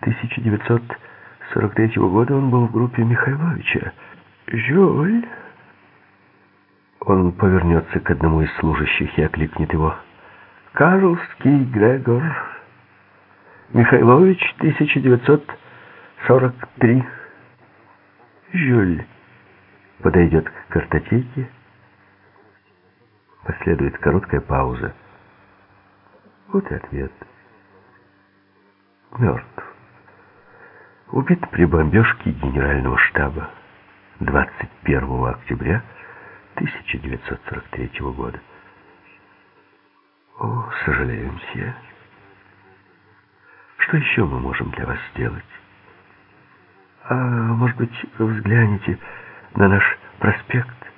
1943 года он был в группе Михайловича. Жюль... Он повернется к одному из служащих и окликнет его. «Карлский Грегор. Михайлович, 1943». Жюль подойдет к картотеке. Последует короткая пауза. Вот и ответ. Мертв. Убит при бомбежке генерального штаба 21 октября 1943 года. О, сожалею, мсье. Что еще мы можем для вас сделать? А, может быть, взгляните на наш проспект?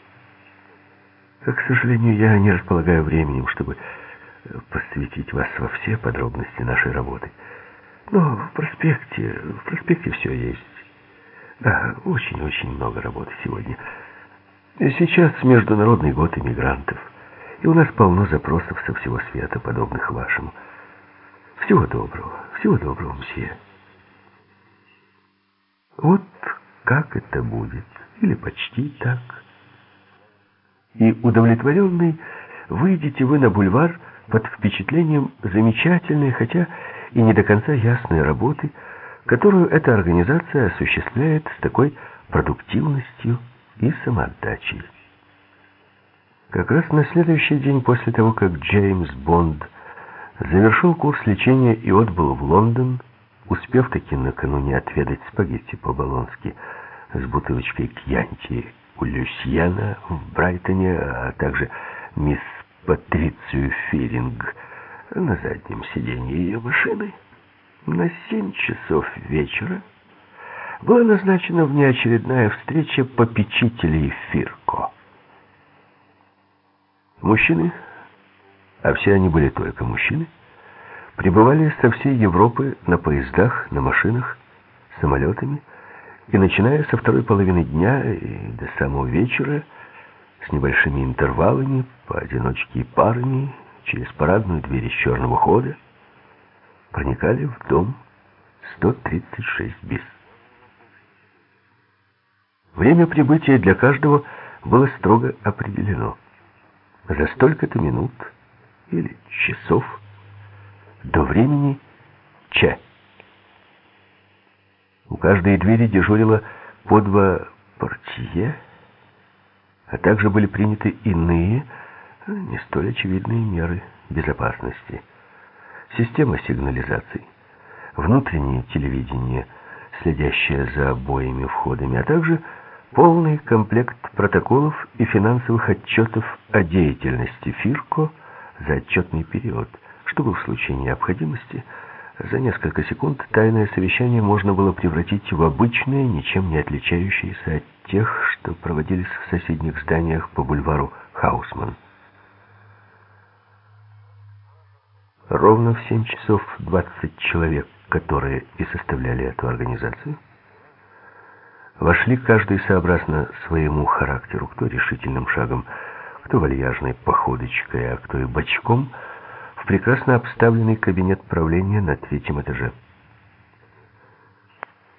К сожалению, я не располагаю временем, чтобы посвятить вас во все подробности нашей работы. Но в проспекте, в проспекте все есть. Да, очень-очень много работы сегодня. Сейчас Международный год иммигрантов, и у нас полно запросов со всего света, подобных вашему. Всего доброго, всего доброго, мсье. Вот как это будет, или почти так. И удовлетворенный, выйдете вы на бульвар под впечатлением замечательной, хотя и не до конца ясной работы, которую эта организация осуществляет с такой продуктивностью и самоотдачей. Как раз на следующий день после того, как Джеймс Бонд завершил курс лечения и отбыл в Лондон, успев таки накануне отведать спагетти по-болонски с бутылочкой кьянти у Люсьена в Брайтоне, а также мисс Патрицию Фиринг на заднем сиденье ее машины, на семь часов вечера была назначена внеочередная встреча попечителей Фирко. Мужчины, а все они были только мужчины, прибывали со всей Европы на поездах, на машинах, самолетами, и начиная со второй половины дня и до самого вечера, с небольшими интервалами, поодиночке и парами, через парадную дверь из черного хода, проникали в дом 136 bis. Время прибытия для каждого было строго определено. За столько-то минут или часов до времени Ч. У каждой двери дежурило по два портье, а также были приняты иные, не столь очевидные меры безопасности. Система сигнализации, внутреннее телевидение, следящее за обоими входами, а также полный комплект протоколов и финансовых отчетов о деятельности ФИРКО за отчетный период, чтобы в случае необходимости за несколько секунд тайное совещание можно было превратить в обычное, ничем не отличающееся от тех, что проводились в соседних зданиях по бульвару Хаусман. Ровно в 7 часов 20 человек, которые и составляли эту организацию, вошли каждый сообразно своему характеру, кто решительным шагом, кто вальяжной походочкой, а кто и бочком, в прекрасно обставленный кабинет правления на третьем этаже.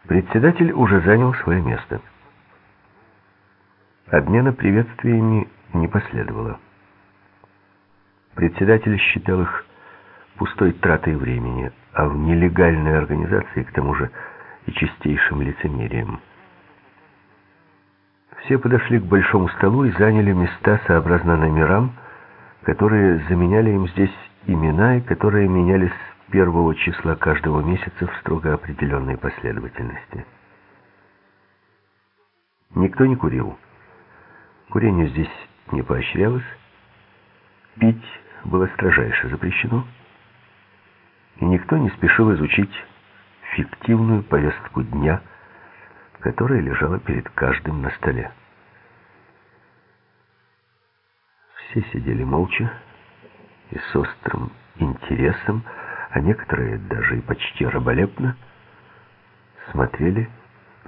Председатель уже занял свое место. Обмена приветствиями не последовало. Председатель считал их пустой тратой времени, а в нелегальной организации, к тому же, и чистейшим лицемерием. Все подошли к большому столу и заняли места сообразно номерам, которые заменяли им здесь имена и которые менялись с первого числа каждого месяца в строго определенной последовательности. Никто не курил. Курение здесь не поощрялось. Пить было строжайше запрещено. Никто не спешил изучить фиктивную повестку дня, которая лежала перед каждым на столе. Все сидели молча и с острым интересом, а некоторые даже и почти раболепно, смотрели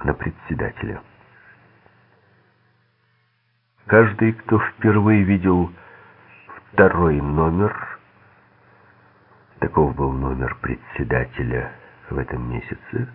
на председателя. Каждый, кто впервые видел второй номер, таков был номер председателя в этом месяце